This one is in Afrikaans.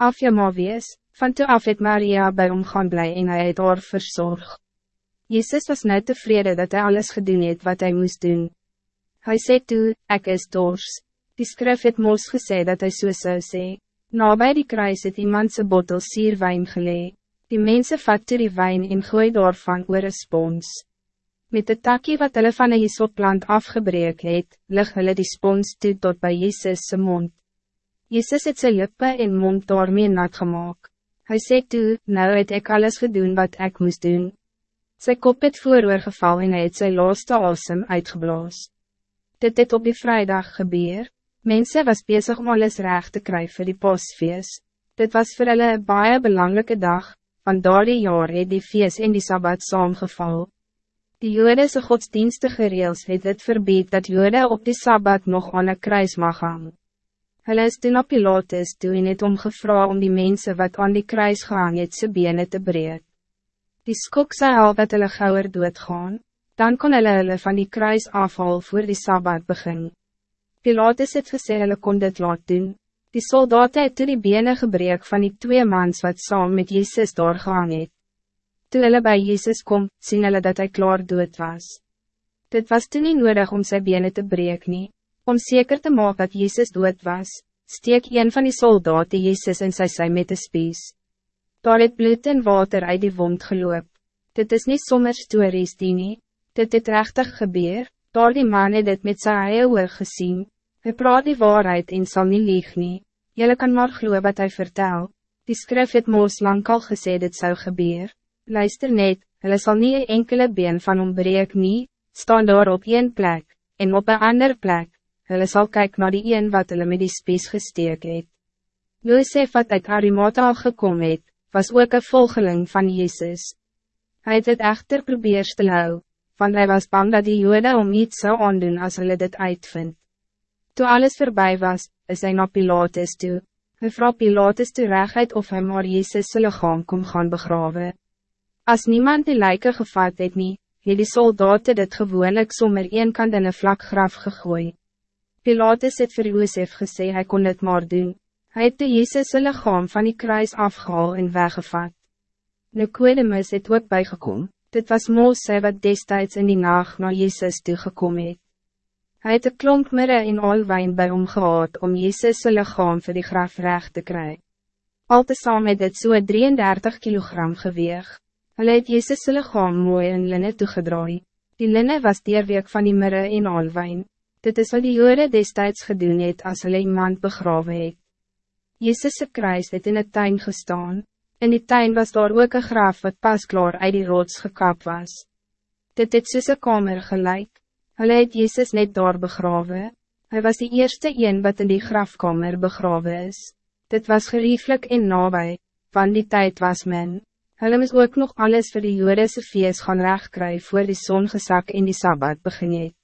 af je ma wees, van toe af het Maria bij hom gaan bly en hy het haar verzorg. Jezus was net tevreden dat hij alles gedaan het wat hij moest doen. Hij zei toe, ik is dors. Die skrif het mos gesê dat hij so zou sê. Na by die kruis het iemand sy bottel sierwijn gelee. Die mensen vat toe die wijn en gooi daarvan oor een spons. Met de takkie wat hulle van een jesoplant afgebreek het, lig hulle die spons toe tot bij Jezus' mond. Jezus het sy lippe en mond daarmee nat gemaakt. Hij sê toe, nou het ik alles gedaan wat ik moest doen. Sy kop het vooroor geval en hy het sy laaste asem uitgeblaas. Dit het op die vrijdag gebeur. Mensen was bezig om alles recht te krijgen voor die pasfeest. Dit was voor hulle een baie belangrijke dag, want daar die jaar het die feest in die Sabbat saamgeval. Die Joodse godsdienstige reels het het verbied dat Jode op die Sabbat nog aan een kruis mag gaan. Hulle is toen op Pilatus toe en het omgevra om die mensen wat aan die kruis gehang het sy bene te breed. Die skok sy al dat hulle gauwer doodgaan, dan kon hulle hulle van die kruis afhaal voor die Sabbat begin. Pilatus het gesê hulle kon dit laat doen. Die soldaten het toe die bene gebreek van die twee mans wat saam met Jezus doorgehang het. Toe hulle by Jezus kom, sien hulle dat hij klaar dood was. Dit was toen niet nodig om zijn benen te breken. nie. Om zeker te maken dat Jezus dood was, steek een van die soldaten Jezus in sy sy met de spies. Daar het bloed en water uit die wond geloop. Dit is niet sommer stories die nie, dit het rechtig gebeur, daar die man het dit met sy eie oor gesien, hy praat die waarheid en sal nie lieg nie, jylle kan maar glo wat hij vertel, die skrif het moos lang al gesê dit zou gebeur, luister net, hulle sal nie een enkele been van hom breek nie, staan daar op een plek, en op een ander plek, hulle sal kyk na die een wat hulle met die spies gesteek het. Josef wat uit Arimata gekom het, was ook een volgeling van Jezus. Hij het het echter probeer te hou, want hij was bang dat die jode om iets zou aandoen als hulle dit uitvind. Toen alles voorbij was, is hij naar Pilatus toe. Hy vraag Pilatus toe recht of hij maar Jezus sy lichaam kom gaan begraven. Als niemand die lijken gevat het nie, het die soldaten dit gewoonlik sommer een kant in een vlak graf gegooid. Pilatus het vir Joosef gesê hy kon het maar doen. Hij het de Jezus lichaam van die kruis afgehaal en weggevat. Nicodemus het ook bijgekom, dit was Mose wat destijds in die nacht naar Jezus toegekom het. Hy het een klomp mirre en alwijn bij hom gehad om Jezus lichaam vir die graf recht te krijgen. Al tezamen het het so 33 kilogram geweeg. Hulle het Jezus lichaam mooi in linne toegedraai. Die linne was dierweek van die mirre en alwijn. Dit is wat die jode destijds gedoen het as hulle iemand begrawe het. Jezus' kruis het in het tuin gestaan. In die tuin was daar ook een graf wat pas klaar uit die rots gekap was. Dit het soos kamer gelijk. Hulle het Jezus net daar begrawe. Hij was de eerste een wat in die grafkamer begrawe is. Dit was gerieflik en nabij, van die tijd was men. Hulle moes ook nog alles voor de Joodse feest gaan rechtkry voor die zon gezak in die Sabbat begin het.